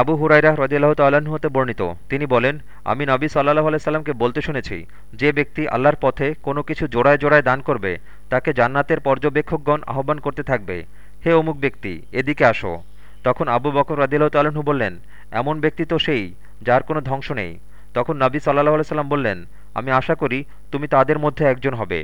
আবু হুরাইরা হ্রদিয়াল্লাহ তাল্লাহ্ন হতে বর্ণিত। তিনি বলেন, আমি নবী সাল্লাহ আলাইসাল্লামকে বলতে শুনেছি, যে ব্যক্তি আল্লাহর পথে কোনো কিছু জোড়ায় জোড়ায় দান করবে, তাকে জান্নাতের পর্যবেক্ষকগণ আহ্বান করতে থাকবে। হে অমুক ব্যক্তি, এদিকে আসো। তখন আবু বকর রদিল্লাহ তাল্লাহ্ন বললেন, এমন ব্যক্তি তো সেই, যার কোনো ধ্বংস নেই। তখন নবী সাল্লাহ আলাইসাল্লাম বললেন, আমি আশা করি তুমি তাদের মধ্যে একজন হবে।